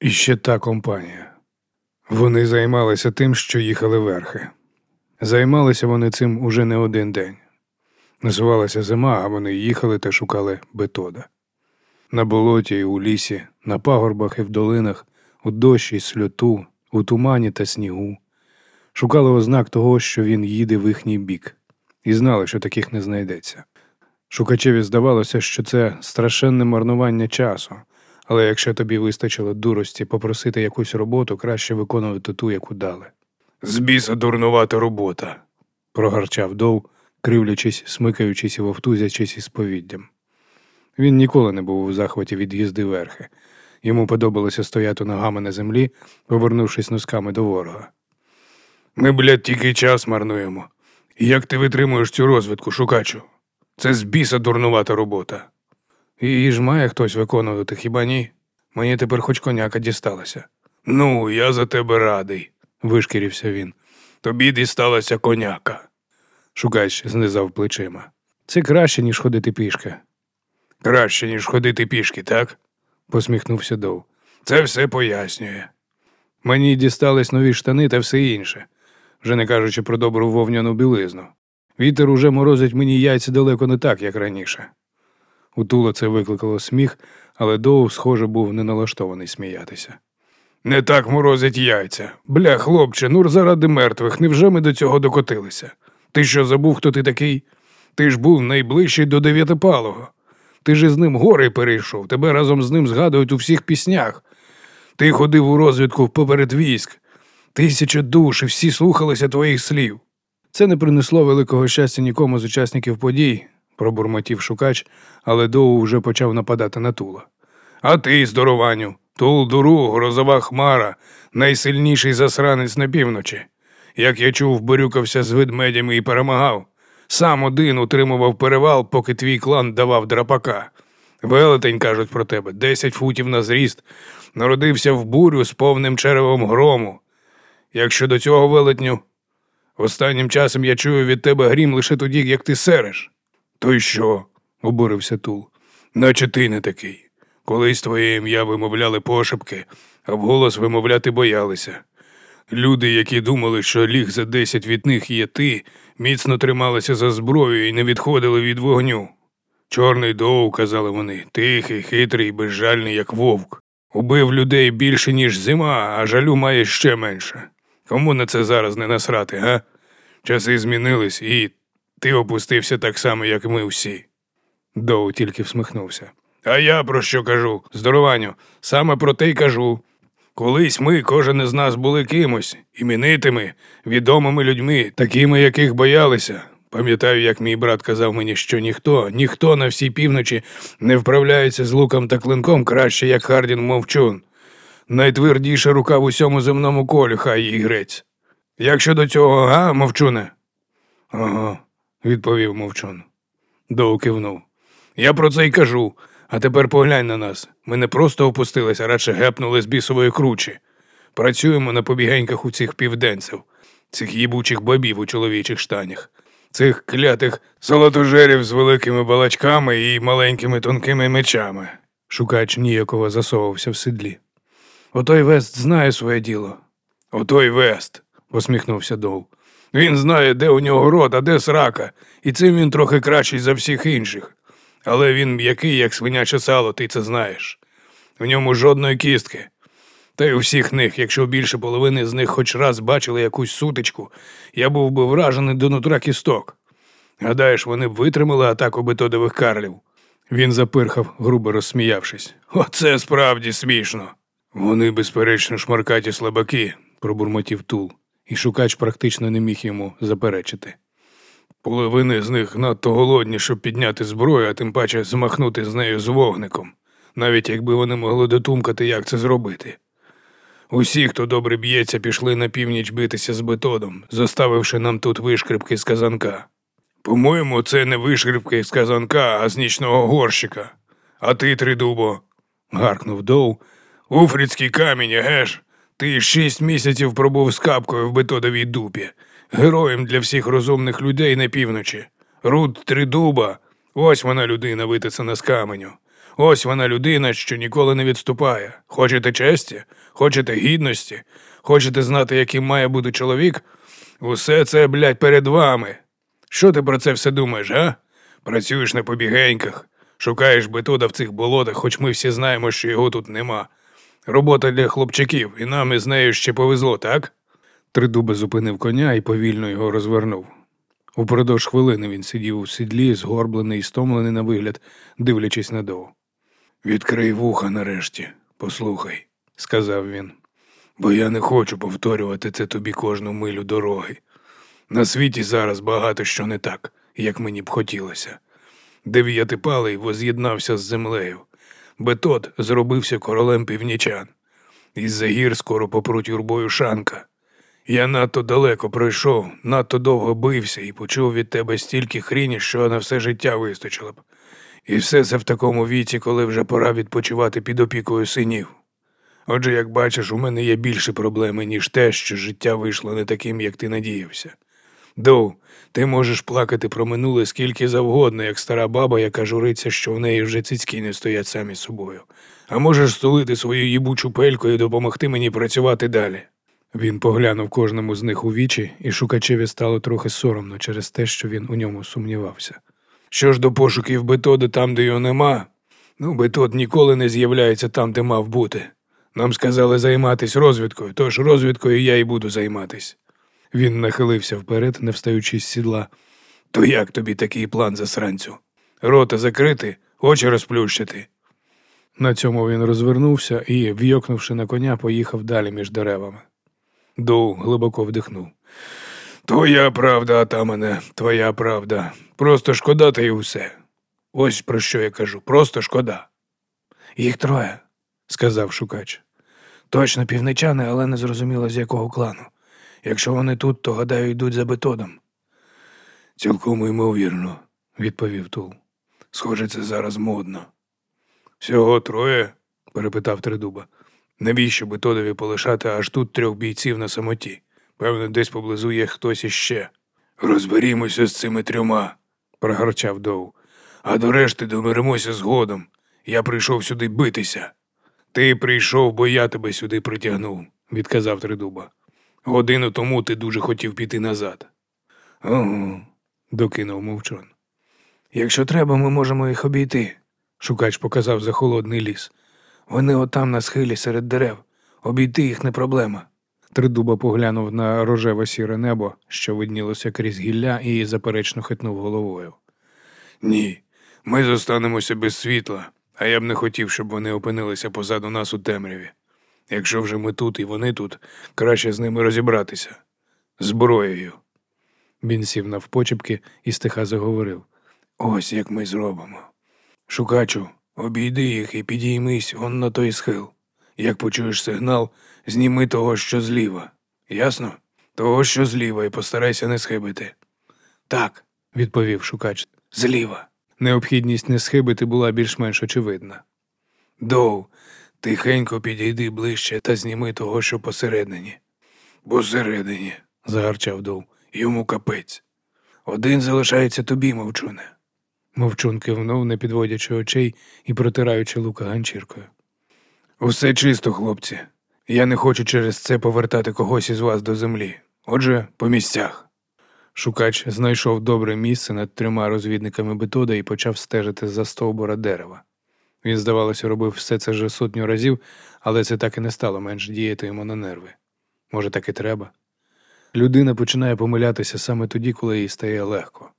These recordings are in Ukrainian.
І ще та компанія. Вони займалися тим, що їхали верхи. Займалися вони цим уже не один день. Насувалася зима, а вони їхали та шукали бетода. На болоті і у лісі, на пагорбах і в долинах, у дощі й сльоту, у тумані та снігу. Шукали ознак того, що він їде в їхній бік, і знали, що таких не знайдеться. Шукачеві здавалося, що це страшенне марнування часу, але якщо тобі вистачило дурості попросити якусь роботу, краще виконувати ту, яку дали. З біса дурнувата робота, прогарчав Дов, кривлячись, смикаючись і вовтузячись із повіддям. Він ніколи не був у захваті від їзди верхи. Йому подобалося стояти ногами на землі, повернувшись носками до ворога. Ми, блядь, тільки час марнуємо. Як ти витримуєш цю розвідку, шукачу? Це з біса дурнувата робота. Її ж має хтось виконувати, хіба ні? Мені тепер хоч коняка дісталася. Ну, я за тебе радий, вишкірився він. Тобі дісталася коняка. Шукач знизав плечима. Це краще, ніж ходити пішки. Краще, ніж ходити пішки, так? посміхнувся Дов. Це все пояснює. Мені дістались нові штани та все інше, вже не кажучи про добру вовняну білизну. Вітер уже морозить мені яйця далеко не так, як раніше. У Тула це викликало сміх, але Доу, схоже, був не налаштований сміятися. Не так морозять яйця. Бля, хлопче, ну заради мертвих, невже ми до цього докотилися? Ти що забув, хто ти такий? Ти ж був найближчий до дев'ятипалого. Ти ж із ним гори перейшов, тебе разом з ним згадують у всіх піснях. Ти ходив у розвідку поперед військ, тисяча душ, і всі слухалися твоїх слів. Це не принесло великого щастя нікому з учасників подій, пробурмотів шукач, але Доу вже почав нападати на Тула. А ти, здорованю, Тул дуру, грозова хмара, найсильніший засранець на півночі. Як я чув, борюкався з ведмедями і перемагав. Сам один утримував перевал, поки твій клан давав драпака. Велетень, кажуть про тебе, десять футів на зріст, народився в бурю з повним черевом грому. Якщо до цього велетню, останнім часом я чую від тебе грім лише тоді, як ти сереш. То й що? обурився Тул. Наче ти не такий. Колись твоє ім'я вимовляли пошепки, а вголос вимовляти боялися. Люди, які думали, що ліг за десять від них є ти, міцно трималися за зброю і не відходили від вогню. Чорний доу, казали вони, тихий, хитрий, безжальний, як вовк. Убив людей більше, ніж зима, а жалю має ще менше. Кому на це зараз не насрати, га? Часи змінились, і ти опустився так само, як ми всі. Доу тільки всміхнувся. А я про що кажу? Здорованню, саме про те й кажу. Колись ми, кожен із нас були кимось, іменитими, відомими людьми, такими, яких боялися. Пам'ятаю, як мій брат казав мені, що ніхто, ніхто на всій півночі не вправляється з луком та клинком краще, як Хардін мовчун. Найтвердіша рука в усьому земному колі, хай їй грець. Як щодо цього, га, мовчуне? Ага, відповів мовчун. Доу кивнув. Я про це й кажу. А тепер поглянь на нас. Ми не просто опустилися, а радше гепнули з бісової кручі. Працюємо на побігеньках у цих південців, цих їбучих бабів у чоловічих штанях, цих клятих золотожерів з великими балачками і маленькими тонкими мечами. Шукач ніяково засовувався в седлі. Отой Вест знає своє діло. Отой Вест, посміхнувся Дол. Він знає, де у нього рот, а де срака, і цим він трохи кращий за всіх інших. Але він м'який, як свиняче сало, ти це знаєш. В ньому жодної кістки. Та й у всіх них, якщо більше половини з них хоч раз бачили якусь сутичку, я був би вражений до нутра кісток. Гадаєш, вони б витримали атаку бетодових карлів? Він запирхав, грубо розсміявшись. Оце справді смішно. Вони, безперечно, шмаркаті слабаки, пробурмотів Тул, і шукач практично не міг йому заперечити. Половини з них надто голодні, щоб підняти зброю, а тим паче змахнути з нею з вогником, навіть якби вони могли дотумкати, як це зробити. Усі, хто добре б'ється, пішли на північ битися з бетодом, заставивши нам тут вишкрипки з казанка. По-моєму, це не вишкрипки з казанка, а з нічного горщика. А ти, тридубо, гаркнув Доу. Уфрицький камінь, геш? Ти шість місяців пробув з капкою в бетодовій дупі героєм для всіх розумних людей на півночі. Руд Тридуба, ось вона людина витисана з каменю. Ось вона людина, що ніколи не відступає. Хочете честі, хочете гідності, хочете знати, яким має бути чоловік? Усе це, блядь, перед вами. Що ти про це все думаєш, а? Працюєш на побігеньках, шукаєш бетода в цих болотах, хоч ми всі знаємо, що його тут нема. Робота для хлопчаків, і нам із нею ще повезло, так? Тридуба зупинив коня і повільно його розвернув. Упродовж хвилини він сидів у сідлі, згорблений і стомлений на вигляд, дивлячись на Доу. Відкрий вуха нарешті, послухай, сказав він, бо я не хочу повторювати це тобі кожну милю дороги. На світі зараз багато що не так, як мені б хотілося. Дев'ятипалий воз'єднався з землею. Бетот зробився королем північан. Із-за гір скоро попруть юрбою шанка. Я надто далеко пройшов, надто довго бився і почув від тебе стільки хріні, що на все життя вистачило б. І все це в такому віці, коли вже пора відпочивати під опікою синів. Отже, як бачиш, у мене є більше проблеми, ніж те, що життя вийшло не таким, як ти надіявся. Доу, ти можеш плакати про минуле скільки завгодно, як стара баба, яка журиться, що в неї вже цицьки не стоять самі собою. А можеш стулити свою їбучу пельку і допомогти мені працювати далі. Він поглянув кожному з них у вічі, і шукачеві стало трохи соромно через те, що він у ньому сумнівався. Що ж до пошуків Бетода там, де його нема? Ну, Бетод ніколи не з'являється там, де мав бути. Нам сказали займатися розвідкою, тож розвідкою я і буду займатись. Він нахилився вперед, не встаючи з сідла. То як тобі такий план засранцю? Рота закрити, очі розплющити. На цьому він розвернувся і, вйокнувши на коня, поїхав далі між деревами. Доу глибоко вдихнув. Твоя правда, атамане, твоя правда. Просто шкода та й усе. Ось про що я кажу, просто шкода. Їх троє, сказав шукач. Точно півничани, але не зрозуміло з якого клану. Якщо вони тут, то гадаю, йдуть за бетодом. Цілком ймовірно, відповів Тул. Схоже, це зараз модно. Всього троє? перепитав Тридуба. Навіщо бетодові полишати аж тут трьох бійців на самоті? Певно, десь поблизу є хтось іще. Розберімося з цими трьома, прогорчав Доу. А до решти домиримося згодом. Я прийшов сюди битися. Ти прийшов, бо я тебе сюди притягнув, відказав Тридуба. Годину тому ти дуже хотів піти назад. Ого, докинув мовчон. Якщо треба, ми можемо їх обійти, шукач показав за холодний ліс. Вони отам на схилі серед дерев. Обійти їх не проблема. Тридуба поглянув на рожево сіре небо, що виднілося крізь гілля, і заперечно хитнув головою. Ні, ми зостанемося без світла, а я б не хотів, щоб вони опинилися позаду нас у темряві. Якщо вже ми тут і вони тут, краще з ними розібратися. Зброєю. Він сів навпочепки і стиха заговорив. Ось як ми зробимо. Шукачу, обійди їх і підіймись он на той схил. Як почуєш сигнал, зніми того, що зліва. Ясно? Того, що зліва, і постарайся не схибити. Так, відповів шукач. Зліва. Необхідність не схибити була більш-менш очевидна. Доу, тихенько підійди ближче та зніми того, що посередині. Посередині, загарчав Доу. Йому капець. Один залишається тобі, мовчуне. Мовчун кивнув, не підводячи очей і протираючи лука ганчіркою. Усе чисто, хлопці. Я не хочу через це повертати когось із вас до землі. Отже, по місцях. Шукач знайшов добре місце над трьома розвідниками бетода і почав стежити за стовбура дерева. Він, здавалося, робив все це вже сотню разів, але це так і не стало менш діяти йому на нерви. Може, так і треба. Людина починає помилятися саме тоді, коли їй стає легко.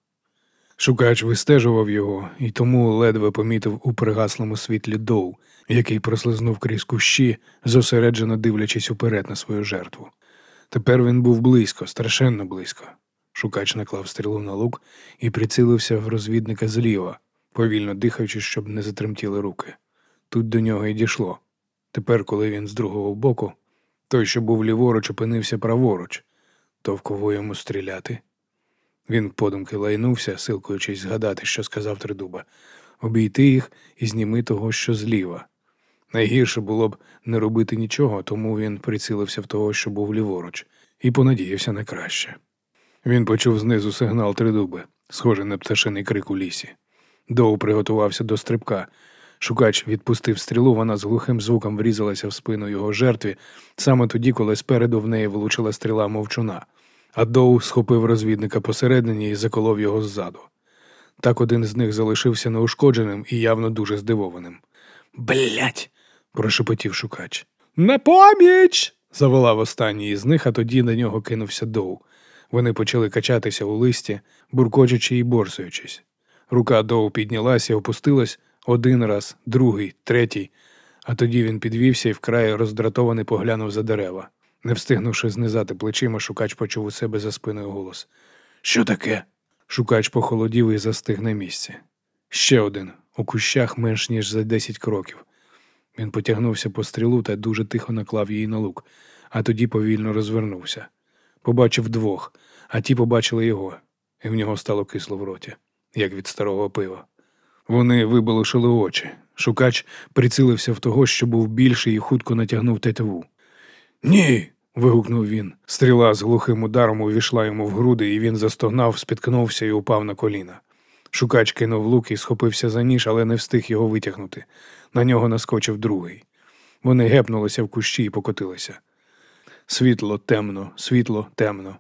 Шукач вистежував його і тому ледве помітив у пригаслому світлі доу, який прослизнув крізь кущі, зосереджено дивлячись уперед на свою жертву. Тепер він був близько, страшенно близько. Шукач наклав стрілу на лук і прицілився в розвідника зліва, повільно дихаючи, щоб не затремтіли руки. Тут до нього й дійшло. Тепер, коли він з другого боку, той, що був ліворуч, опинився праворуч, то в кого йому стріляти? Він подумки лайнувся, силкуючись згадати, що сказав Тридуба, обійти їх і зніми того, що зліва. Найгірше було б не робити нічого, тому він прицілився в того, що був ліворуч, і понадіявся на краще. Він почув знизу сигнал тридуби, схожий на пташиний крик у лісі. Доу приготувався до стрибка. Шукач відпустив стрілу, вона з глухим звуком врізалася в спину його жертві, саме тоді, коли спереду в неї влучила стріла мовчуна, а Доу схопив розвідника посередині і заколов його ззаду. Так один з них залишився неушкодженим і явно дуже здивованим. Блять. прошепотів шукач. На поміч. заволав останній із них, а тоді на нього кинувся Доу. Вони почали качатися у листі, буркочучи і борсуючись. Рука Доу піднялася і опустилась один раз, другий, третій, а тоді він підвівся і вкрай роздратований поглянув за дерева. Не встигнувши знизати плечима, шукач почув у себе за спиною голос. Що таке? Шукач похолодів і застиг на місці. Ще один, у кущах менш ніж за десять кроків. Він потягнувся по стрілу та дуже тихо наклав її на лук, а тоді повільно розвернувся. Побачив двох, а ті побачили його, і в нього стало кисло в роті, як від старого пива. Вони вибалушили очі. Шукач прицілився в того, що був більший і хутко натягнув тетиву. Ні. вигукнув він. Стріла з глухим ударом увійшла йому в груди, і він застогнав, спіткнувся і упав на коліна. Шукач кинув лук і схопився за ніж, але не встиг його витягнути. На нього наскочив другий. Вони гепнулися в кущі і покотилися. Світло темно, світло темно.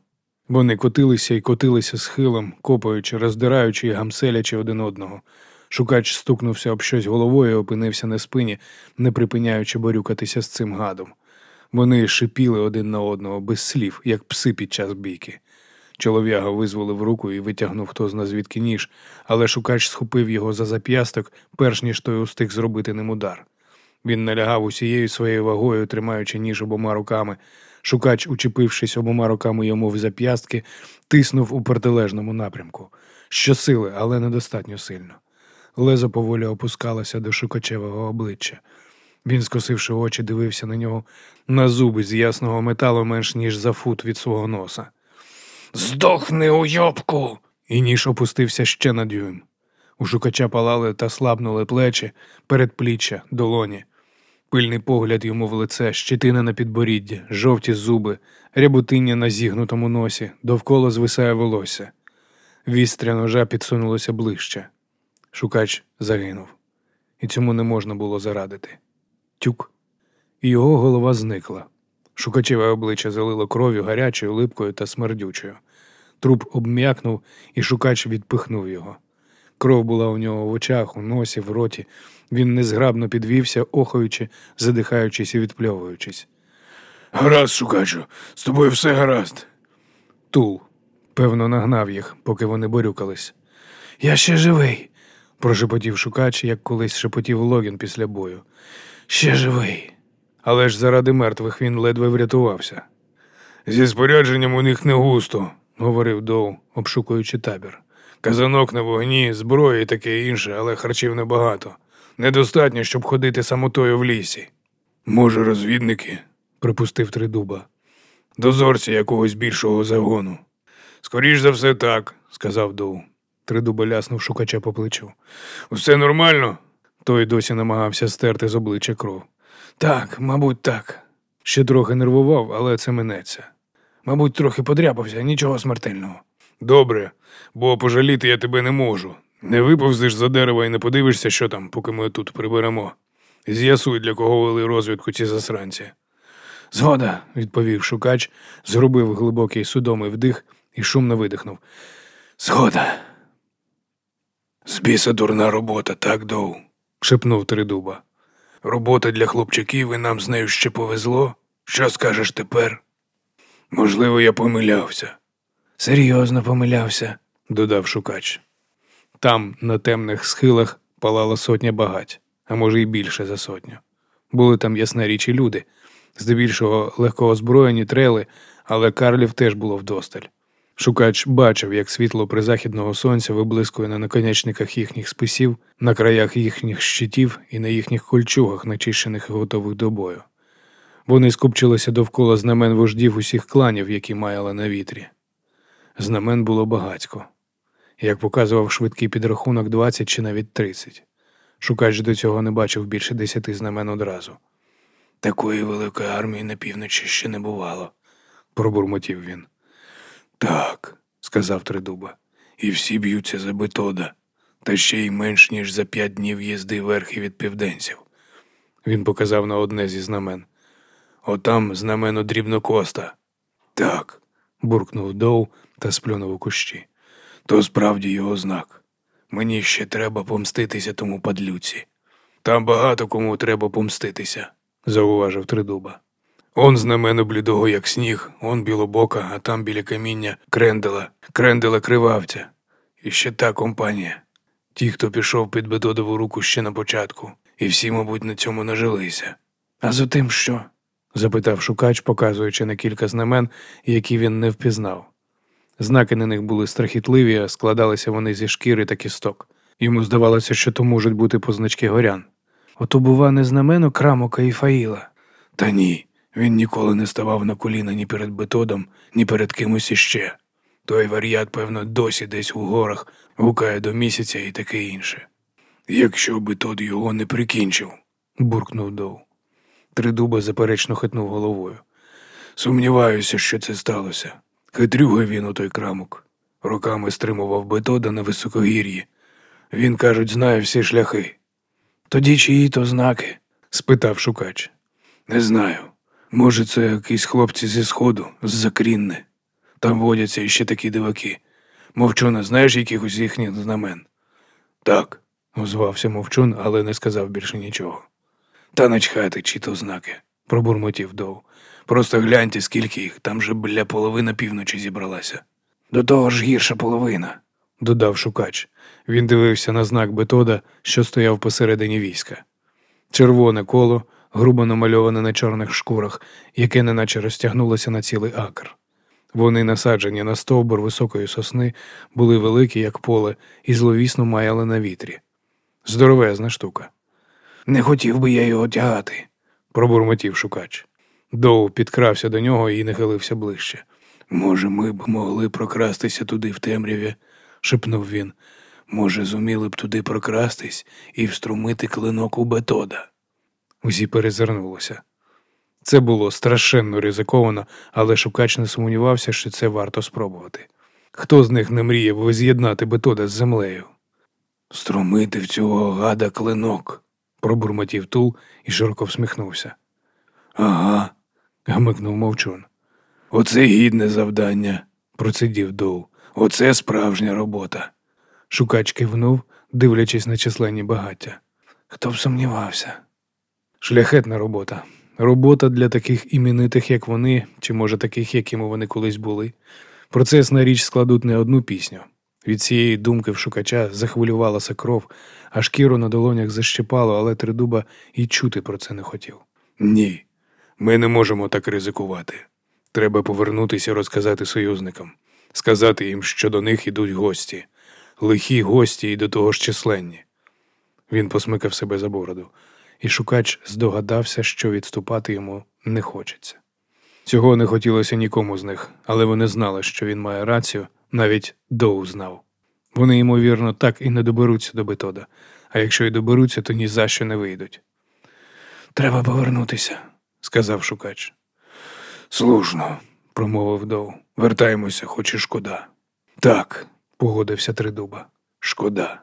Вони котилися і котилися схилом, копаючи, роздираючи і гамселячи один одного. Шукач стукнувся об щось головою і опинився на спині, не припиняючи борюкатися з цим гадом. Вони шипіли один на одного без слів, як пси під час бійки. Чолов'яга визволив руку і витягнув хто зна звідки ніж, але шукач схопив його за зап'ясток, перш ніж той устиг зробити ним удар. Він налягав усією своєю вагою, тримаючи ніж обома руками. Шукач, учепившись обома руками йому в зап'ястки, тиснув у протилежному напрямку. Щосили, але недостатньо сильно. Лезо поволі опускалося до шукачевого обличчя. Він, скосивши очі, дивився на нього на зуби з ясного металу менш ніж за фут від свого носа. Здохни, уйобку! І ніж опустився ще на дюйм. У шукача палали та слабнули плечі, передпліччя, долоні. Пильний погляд йому в лице, щетина на підборідді, жовті зуби, рябутиння на зігнутому носі, довкола звисає волосся. Вістря ножа підсунулося ближче. Шукач загинув, і цьому не можна було зарадити. Тюк, і його голова зникла. Шукачеве обличчя залило кров'ю гарячою, липкою та смердючою. Труп обм'якнув, і шукач відпихнув його. Кров була у нього в очах, у носі, в роті. Він незграбно підвівся, охаючи, задихаючись і відпльовуючись. Гаразд, шукачу, з тобою все гаразд. Тул, певно, нагнав їх, поки вони борюкались. Я ще живий, прошепотів шукач, як колись шепотів Логін після бою. Ще живий. Але ж заради мертвих він ледве врятувався. Зі спорядженням у них не густо, говорив Доу, обшукуючи табір. Казанок на вогні, зброї і таке інше, але харчів небагато. Недостатньо, щоб ходити самотою в лісі. Може, розвідники, припустив Тридуба. Дозорці якогось більшого загону. Скоріш за все так, сказав Доу. Тридуба ляснув шукача по плечу. Усе нормально? Той досі намагався стерти з обличчя кров. Так, мабуть, так. Ще трохи нервував, але це минеться. Мабуть, трохи подряпався, нічого смертельного. Добре, бо пожаліти я тебе не можу. Не виповзиш за дерева і не подивишся, що там, поки ми тут приберемо. З'ясуй, для кого вели розвідку ці засранці. Згода, відповів шукач, зробив глибокий судомий вдих і шумно видихнув. Згода. З біса дурна робота, так, Доу? шепнув Тридуба. Робота для хлопчаків, і нам з нею ще повезло. Що скажеш тепер? Можливо, я помилявся. Серйозно помилявся, додав шукач. Там, на темних схилах, палала сотня багать, а може й більше за сотню. Були там ясна річ і люди, здебільшого легко озброєні трели, але Карлів теж було вдосталь. Шукач бачив, як світло призахідного сонця виблискує на наконечниках їхніх списів, на краях їхніх щитів і на їхніх кольчугах, начищених і готових до бою. Вони скупчилися довкола знамен вождів усіх кланів, які маяли на вітрі. Знамен було багатько. Як показував швидкий підрахунок 20 чи навіть 30. Шукач до цього не бачив більше десяти знамен одразу. Такої великої армії на півночі ще не бувало, пробурмотів він. Так, сказав Тридуба, і всі б'ються за бетода. та ще й менш ніж за п'ять днів їзди верхи від південців. Він показав на одне зі знамен. Отам знамено дрібнокоста. Так, буркнув Доу та сплюнув у кущі. То справді його знак. Мені ще треба помститися тому падлюці. Там багато кому треба помститися, зауважив Тридуба. Он знамено блідого, як сніг, он білобока, а там біля каміння крендела, крендела кривавця. І ще та компанія. Ті, хто пішов під Бетодову руку ще на початку, і всі, мабуть, на цьому нажилися. А за тим що? запитав шукач, показуючи на кілька знамен, які він не впізнав. Знаки на них були страхітливі, а складалися вони зі шкіри та кісток. Йому здавалося, що то можуть бути позначки горян. Ото, бува, не знамено Крамока і Фаїла. Та ні, він ніколи не ставав на коліна ні перед Бетодом, ні перед кимось іще. Той варіат, певно, досі десь у горах гукає до місяця і таке інше. Якщо Бетод його не прикінчив, буркнув Доу. Тридуба заперечно хитнув головою. Сумніваюся, що це сталося. Хитрюга він у той крамок. Роками стримував Бетода на високогір'ї. Він, кажуть, знає всі шляхи. Тоді чиї то знаки? спитав шукач. Не знаю. Може, це якісь хлопці зі сходу, з закрінни. Там водяться іще такі диваки. Мовчуна, знаєш якихось їхніх знамен? Так, озвався мовчун, але не сказав більше нічого. Та начхати, чи то знаки, пробурмотів Доу. Просто гляньте, скільки їх, там же бля половина півночі зібралася. До того ж гірша половина, додав шукач. Він дивився на знак Бетода, що стояв посередині війська. Червоне коло, грубо намальоване на чорних шкурах, яке неначе розтягнулося на цілий акр. Вони, насаджені на стовбур високої сосни, були великі, як поле, і зловісно маяли на вітрі. Здоровезна штука. Не хотів би я його тягати, пробурмотів шукач. Доу підкрався до нього і нахилився ближче. Може, ми б могли прокрастися туди в темряві, шепнув він. Може, зуміли б туди прокрастись і вструмити клинок у бетода. Усі перезирнулися. Це було страшенно ризиковано, але шукач не сумнівався, що це варто спробувати. Хто з них не мріяв воз'єднати бетода з землею? Струмити в цього гада клинок, пробурмотів Тул і широко всміхнувся. Ага, гмикнув мовчун. Оце гідне завдання, процидів Доу. Оце справжня робота. Шукач кивнув, дивлячись на численні багаття. Хто б сумнівався? Шляхетна робота. Робота для таких іменитих, як вони, чи може таких, якими вони колись були. Про це на річ складуть не одну пісню. Від цієї думки в шукача захвилювалася кров, а шкіру на долонях защипало, але Тридуба і чути про це не хотів. Ні, ми не можемо так ризикувати. Треба повернутися розказати союзникам, сказати їм, що до них ідуть гості, лихі гості і до того ж численні. Він посмикав себе за бороду, і шукач здогадався, що відступати йому не хочеться. Цього не хотілося нікому з них, але вони знали, що він має рацію, навіть Доу знав. Вони, ймовірно, так і не доберуться до Бетода, а якщо й доберуться, то ні за що не вийдуть. Треба повернутися, сказав шукач. Слушно, промовив Доу. Вертаємося, хоч і шкода. Так, погодився Тридуба. Шкода.